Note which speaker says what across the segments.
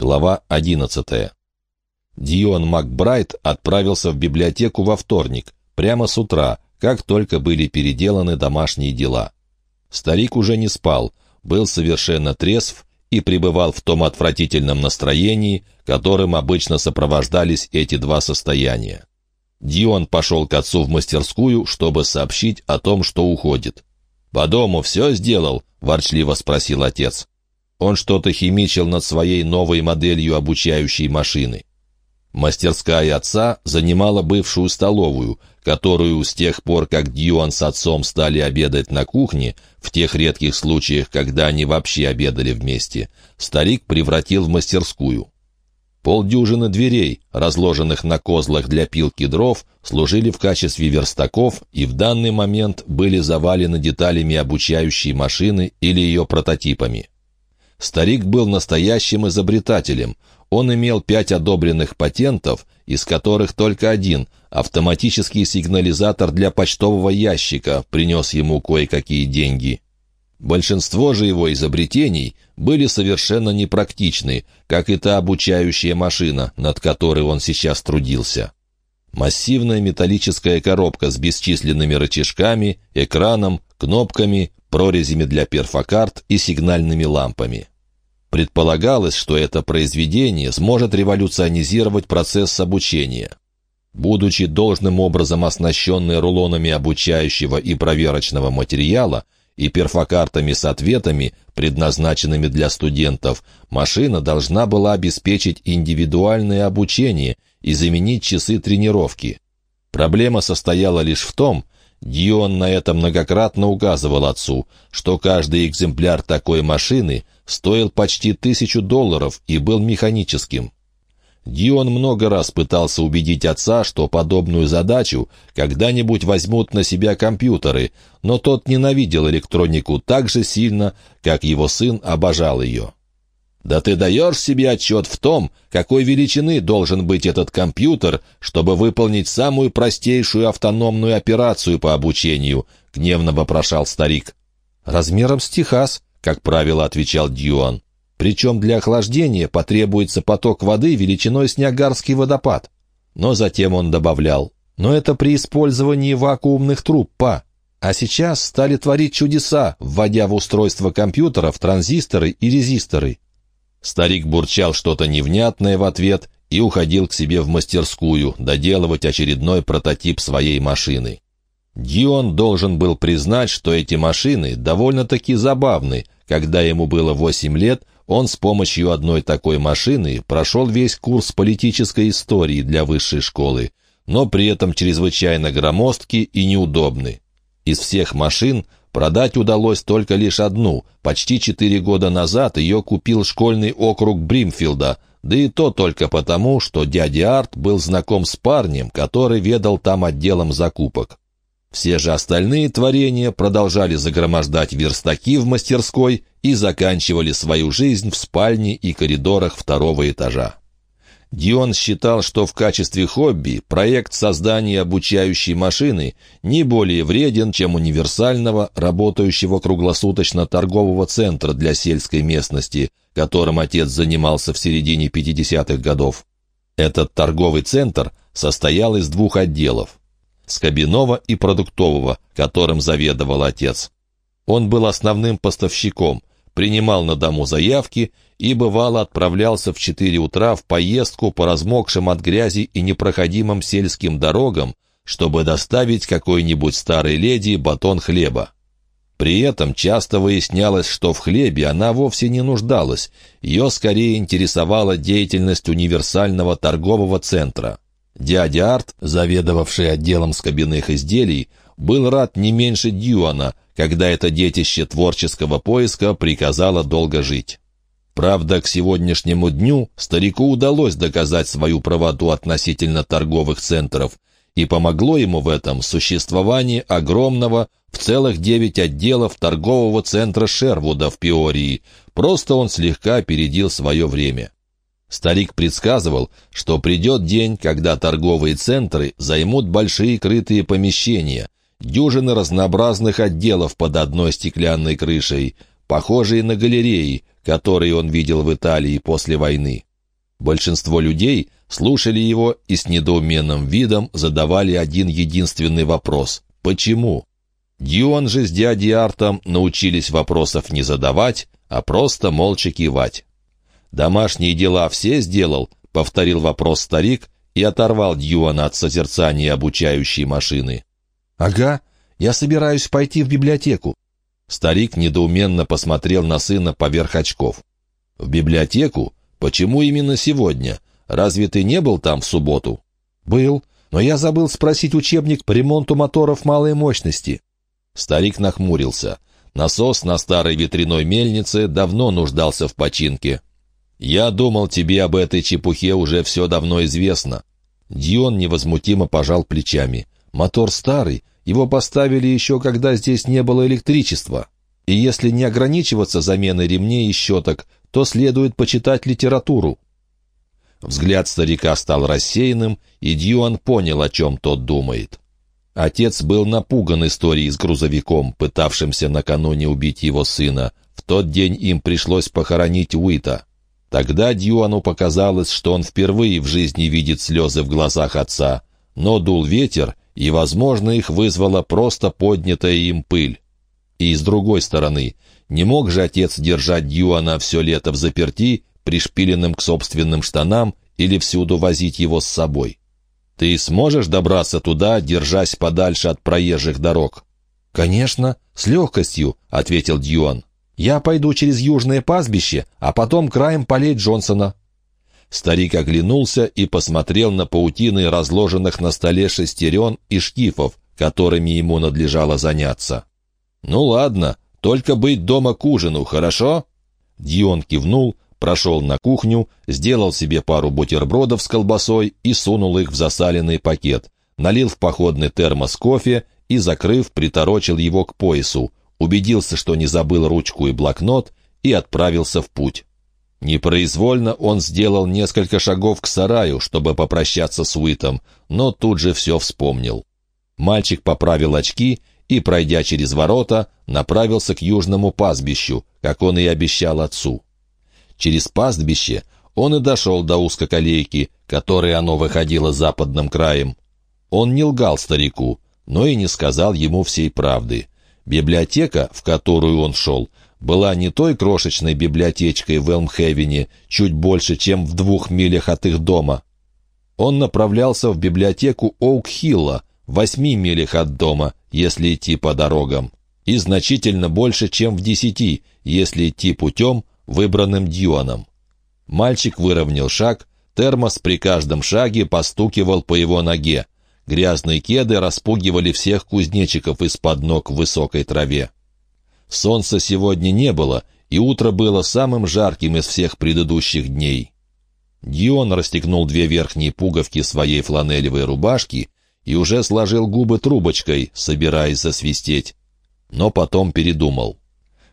Speaker 1: Глава 11. Дион Макбрайт отправился в библиотеку во вторник, прямо с утра, как только были переделаны домашние дела. Старик уже не спал, был совершенно трезв и пребывал в том отвратительном настроении, которым обычно сопровождались эти два состояния. Дион пошел к отцу в мастерскую, чтобы сообщить о том, что уходит. «По дому все сделал?» — ворчливо спросил отец. Он что-то химичил над своей новой моделью обучающей машины. Мастерская отца занимала бывшую столовую, которую с тех пор, как Дьюан с отцом стали обедать на кухне, в тех редких случаях, когда они вообще обедали вместе, старик превратил в мастерскую. Полдюжины дверей, разложенных на козлах для пилки дров, служили в качестве верстаков и в данный момент были завалены деталями обучающей машины или ее прототипами. Старик был настоящим изобретателем. Он имел пять одобренных патентов, из которых только один — автоматический сигнализатор для почтового ящика — принес ему кое-какие деньги. Большинство же его изобретений были совершенно непрактичны, как и та обучающая машина, над которой он сейчас трудился. Массивная металлическая коробка с бесчисленными рычажками, экраном, кнопками, прорезями для перфокарт и сигнальными лампами. Предполагалось, что это произведение сможет революционизировать процесс обучения. Будучи должным образом оснащенной рулонами обучающего и проверочного материала и перфокартами с ответами, предназначенными для студентов, машина должна была обеспечить индивидуальное обучение и заменить часы тренировки. Проблема состояла лишь в том, Дион на это многократно указывал отцу, что каждый экземпляр такой машины стоил почти тысячу долларов и был механическим. Дион много раз пытался убедить отца, что подобную задачу когда-нибудь возьмут на себя компьютеры, но тот ненавидел электронику так же сильно, как его сын обожал ее. Да ты даешь себе отчет в том, какой величины должен быть этот компьютер, чтобы выполнить самую простейшую автономную операцию по обучению, — гневно вопрошал старик. «Размером с Техас», — как правило, отвечал Дьюан. «Причем для охлаждения потребуется поток воды величиной с Ниагарский водопад». Но затем он добавлял, «Но это при использовании вакуумных труб, па. А сейчас стали творить чудеса, вводя в устройство компьютеров транзисторы и резисторы. Старик бурчал что-то невнятное в ответ и уходил к себе в мастерскую доделывать очередной прототип своей машины. Дион должен был признать, что эти машины довольно-таки забавны. Когда ему было восемь лет, он с помощью одной такой машины прошел весь курс политической истории для высшей школы, но при этом чрезвычайно громоздки и неудобны. Из всех машин Продать удалось только лишь одну. Почти четыре года назад ее купил школьный округ Бримфилда, да и то только потому, что дядя Арт был знаком с парнем, который ведал там отделом закупок. Все же остальные творения продолжали загромождать верстаки в мастерской и заканчивали свою жизнь в спальне и коридорах второго этажа. Дион считал, что в качестве хобби проект создания обучающей машины не более вреден, чем универсального, работающего круглосуточно торгового центра для сельской местности, которым отец занимался в середине 50-х годов. Этот торговый центр состоял из двух отделов – скобяного и продуктового, которым заведовал отец. Он был основным поставщиком, принимал на дому заявки и, бывало, отправлялся в четыре утра в поездку по размокшим от грязи и непроходимым сельским дорогам, чтобы доставить какой-нибудь старой леди батон хлеба. При этом часто выяснялось, что в хлебе она вовсе не нуждалась, ее скорее интересовала деятельность универсального торгового центра. Дядя Арт, заведовавший отделом скобяных изделий, был рад не меньше Дьюана, когда это детище творческого поиска приказало долго жить. Правда, к сегодняшнему дню старику удалось доказать свою правоту относительно торговых центров, и помогло ему в этом существование огромного в целых девять отделов торгового центра Шервуда в Пиории, просто он слегка опередил свое время. Старик предсказывал, что придет день, когда торговые центры займут большие крытые помещения, дюжины разнообразных отделов под одной стеклянной крышей, похожие на галереи, которые он видел в Италии после войны. Большинство людей слушали его и с недоуменным видом задавали один единственный вопрос — «Почему?». Дьюан же с дядей Артом научились вопросов не задавать, а просто молча кивать. «Домашние дела все сделал?» — повторил вопрос старик и оторвал Дьюана от созерцания обучающей машины.
Speaker 2: «Ага, я собираюсь пойти в библиотеку».
Speaker 1: Старик недоуменно посмотрел на сына поверх очков. «В библиотеку? Почему именно сегодня? Разве ты не был там в субботу?»
Speaker 2: «Был, но я забыл спросить учебник по ремонту моторов малой мощности».
Speaker 1: Старик нахмурился. Насос на старой ветряной мельнице давно нуждался в починке. «Я думал, тебе об этой чепухе уже все давно известно». Дион невозмутимо пожал плечами. «Мотор старый, его поставили еще, когда здесь не было электричества. И если не ограничиваться заменой ремней и щеток, то следует почитать литературу». Взгляд старика стал рассеянным, и Дьюан понял, о чем тот думает. Отец был напуган историей с грузовиком, пытавшимся накануне убить его сына. В тот день им пришлось похоронить Уита. Тогда Дьюану показалось, что он впервые в жизни видит слезы в глазах отца. Но дул ветер, и, возможно, их вызвала просто поднятая им пыль. И с другой стороны, не мог же отец держать Дьюана все лето в заперти, пришпиленным к собственным штанам, или всюду возить его с собой. Ты сможешь добраться туда, держась подальше от проезжих дорог?»
Speaker 2: «Конечно, с легкостью», — ответил Дьюан. «Я пойду через южное пастбище, а потом краем полей Джонсона».
Speaker 1: Старик оглянулся и посмотрел на паутины разложенных на столе шестерен и шкифов, которыми ему надлежало заняться. «Ну ладно, только быть дома к ужину, хорошо?» Дион кивнул, прошел на кухню, сделал себе пару бутербродов с колбасой и сунул их в засаленный пакет, налил в походный термос кофе и, закрыв, приторочил его к поясу, убедился, что не забыл ручку и блокнот, и отправился в путь. Непроизвольно он сделал несколько шагов к сараю, чтобы попрощаться с Уитом, но тут же все вспомнил. Мальчик поправил очки и, пройдя через ворота, направился к южному пастбищу, как он и обещал отцу. Через пастбище он и дошел до узкоколейки, которой оно выходило западным краем. Он не лгал старику, но и не сказал ему всей правды. Библиотека, в которую он шел, была не той крошечной библиотечкой в Элмхевене, чуть больше, чем в двух милях от их дома. Он направлялся в библиотеку Оук-Хилла, в восьми милях от дома, если идти по дорогам, и значительно больше, чем в десяти, если идти путем, выбранным Дьюаном. Мальчик выровнял шаг, термос при каждом шаге постукивал по его ноге. Грязные кеды распугивали всех кузнечиков из-под ног в высокой траве. Солнца сегодня не было, и утро было самым жарким из всех предыдущих дней. Дион расстегнул две верхние пуговки своей фланелевой рубашки и уже сложил губы трубочкой, собираясь засвистеть. Но потом передумал.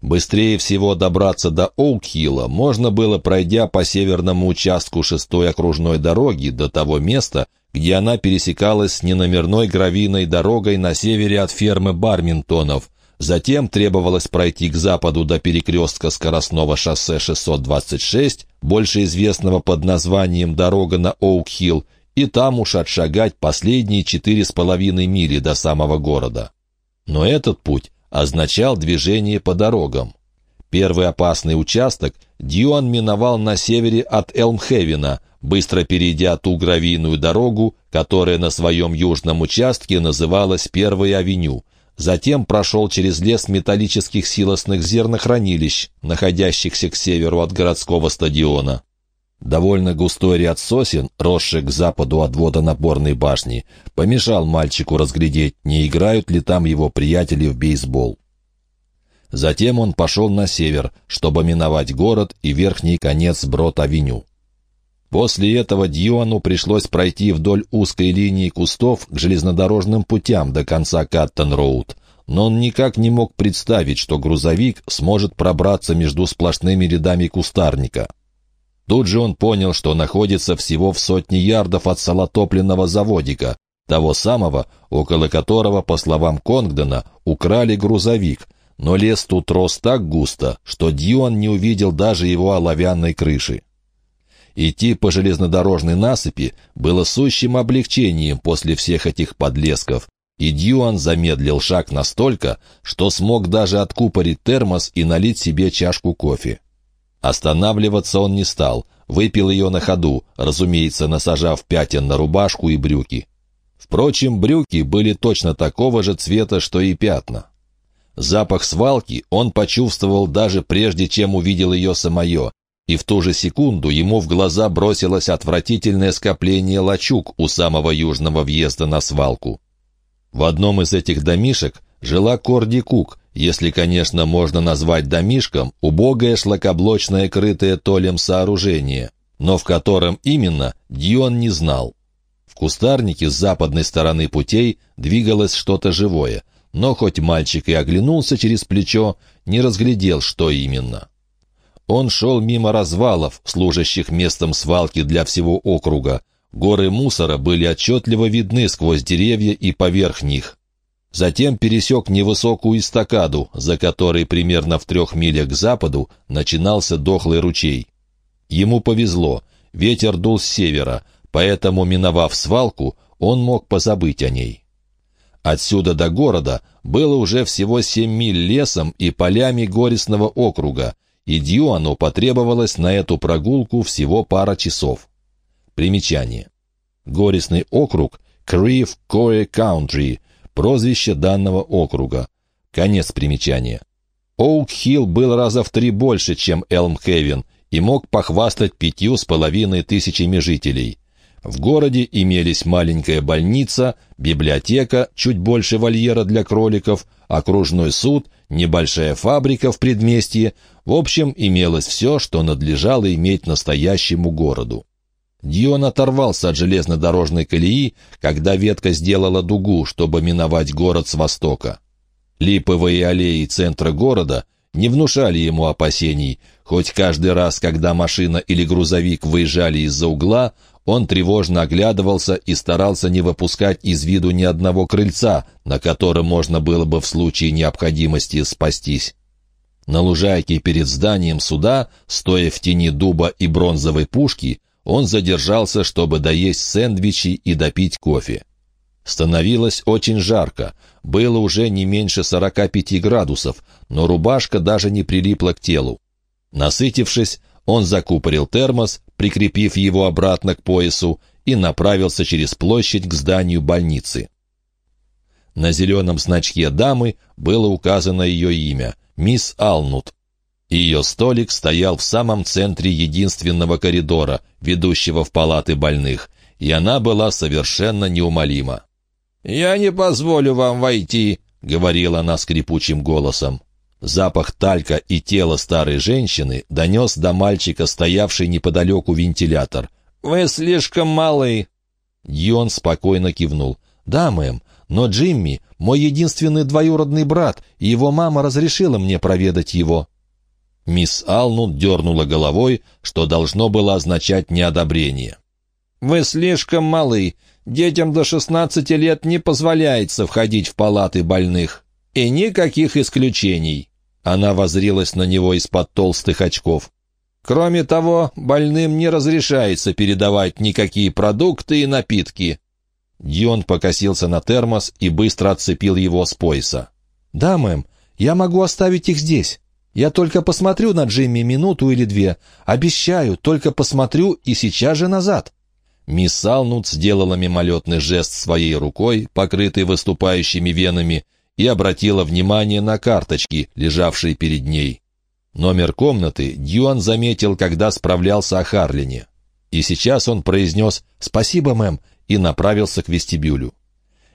Speaker 1: Быстрее всего добраться до Оукхилла можно было, пройдя по северному участку шестой окружной дороги до того места, где она пересекалась с неномерной гравийной дорогой на севере от фермы Барминтонов. Затем требовалось пройти к западу до перекрестка скоростного шоссе 626, больше известного под названием «Дорога на Оукхилл», и там уж отшагать последние четыре с половиной мили до самого города. Но этот путь означал движение по дорогам. Первый опасный участок Дьюан миновал на севере от Элмхевена, быстро перейдя ту гравийную дорогу, которая на своем южном участке называлась Первой авеню. Затем прошел через лес металлических силосных зернохранилищ, находящихся к северу от городского стадиона. Довольно густой ряд сосен, росших к западу от водонапорной башни, помешал мальчику разглядеть, не играют ли там его приятели в бейсбол. Затем он пошел на север, чтобы миновать город и верхний конец Брод-авеню. После этого Дьюану пришлось пройти вдоль узкой линии кустов к железнодорожным путям до конца Каттон-Роуд, но он никак не мог представить, что грузовик сможет пробраться между сплошными рядами кустарника. Тут же он понял, что находится всего в сотне ярдов от солотопленного заводика, того самого, около которого, по словам Конгдена, украли грузовик, но лес тут рос так густо, что Дьюан не увидел даже его оловянной крыши. Идти по железнодорожной насыпи было сущим облегчением после всех этих подлесков, и Дьюан замедлил шаг настолько, что смог даже откупорить термос и налить себе чашку кофе. Останавливаться он не стал, выпил ее на ходу, разумеется, насажав пятен на рубашку и брюки. Впрочем, брюки были точно такого же цвета, что и пятна. Запах свалки он почувствовал даже прежде, чем увидел ее самое, и в ту же секунду ему в глаза бросилось отвратительное скопление лачуг у самого южного въезда на свалку. В одном из этих домишек жила Корди Кук, если, конечно, можно назвать домишком убогое шлакоблочное крытое толем сооружение, но в котором именно Дион не знал. В кустарнике с западной стороны путей двигалось что-то живое, но хоть мальчик и оглянулся через плечо, не разглядел, что именно. Он шел мимо развалов, служащих местом свалки для всего округа. Горы мусора были отчетливо видны сквозь деревья и поверх них. Затем пересек невысокую эстакаду, за которой примерно в трех милях к западу начинался дохлый ручей. Ему повезло, ветер дул с севера, поэтому, миновав свалку, он мог позабыть о ней. Отсюда до города было уже всего семь миль лесом и полями горестного округа, и Дьюану потребовалось на эту прогулку всего пара часов. Примечание. Горестный округ Крив Кое Каунтри, прозвище данного округа. Конец примечания. Оук-Хилл был раза в три больше, чем Элм-Хевен, и мог похвастать пятью с половиной тысячами жителей. В городе имелись маленькая больница, библиотека, чуть больше вольера для кроликов, окружной суд, небольшая фабрика в предместье. В общем, имелось все, что надлежало иметь настоящему городу. Дион оторвался от железнодорожной колеи, когда ветка сделала дугу, чтобы миновать город с востока. Липовые аллеи центра города не внушали ему опасений, хоть каждый раз, когда машина или грузовик выезжали из-за угла, он тревожно оглядывался и старался не выпускать из виду ни одного крыльца, на котором можно было бы в случае необходимости спастись. На лужайке перед зданием суда, стоя в тени дуба и бронзовой пушки, он задержался, чтобы доесть сэндвичи и допить кофе. Становилось очень жарко, было уже не меньше 45 градусов, но рубашка даже не прилипла к телу. Насытившись, он закупорил термос, прикрепив его обратно к поясу, и направился через площадь к зданию больницы. На зеленом значке дамы было указано ее имя — мисс Алнут. Ее столик стоял в самом центре единственного коридора, ведущего в палаты больных, и она была совершенно неумолима. «Я не позволю вам войти», — говорила она скрипучим голосом. Запах талька и тела старой женщины донес до мальчика, стоявший неподалеку вентилятор. «Вы слишком малый!» Дьон спокойно кивнул. «Да, мэм, но Джимми — мой единственный двоюродный брат, и его мама разрешила мне проведать его». Мисс Алнут дернула головой, что должно было означать неодобрение. «Вы слишком малы. Детям до шестнадцати лет не позволяется входить в палаты больных. И никаких исключений». Она возрилась на него из-под толстых очков. «Кроме того, больным не разрешается передавать никакие продукты и напитки». Дион покосился на термос и быстро отцепил его с пояса. «Да, мэм, я могу оставить их здесь. Я только посмотрю на Джимми минуту или две. Обещаю, только посмотрю и сейчас же назад». Мисс Алнут сделала мимолетный жест своей рукой, покрытой выступающими венами, и обратила внимание на карточки, лежавшие перед ней. Номер комнаты Дьюан заметил, когда справлялся о Харлине. И сейчас он произнес «Спасибо, мэм» и направился к вестибюлю.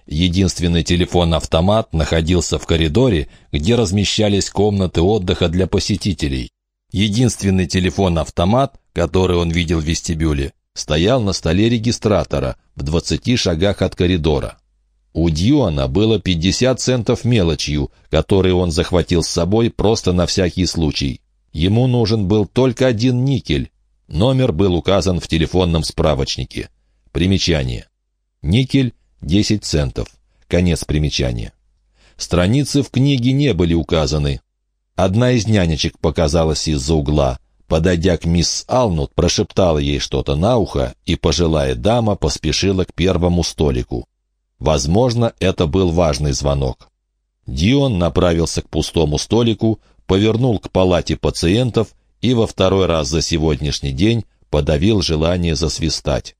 Speaker 1: Единственный телефон-автомат находился в коридоре, где размещались комнаты отдыха для посетителей. Единственный телефон-автомат, который он видел в вестибюле, стоял на столе регистратора в 20 шагах от коридора. У Дьюана было 50 центов мелочью, которые он захватил с собой просто на всякий случай. Ему нужен был только один никель. Номер был указан в телефонном справочнике. Примечание. Никель — 10 центов. Конец примечания. Страницы в книге не были указаны. Одна из нянечек показалась из-за угла. Подойдя к мисс Алнут, прошептала ей что-то на ухо, и пожилая дама поспешила к первому столику. Возможно, это был важный звонок. Дион направился к пустому столику, повернул к палате пациентов и во второй раз за сегодняшний день подавил желание засвистать.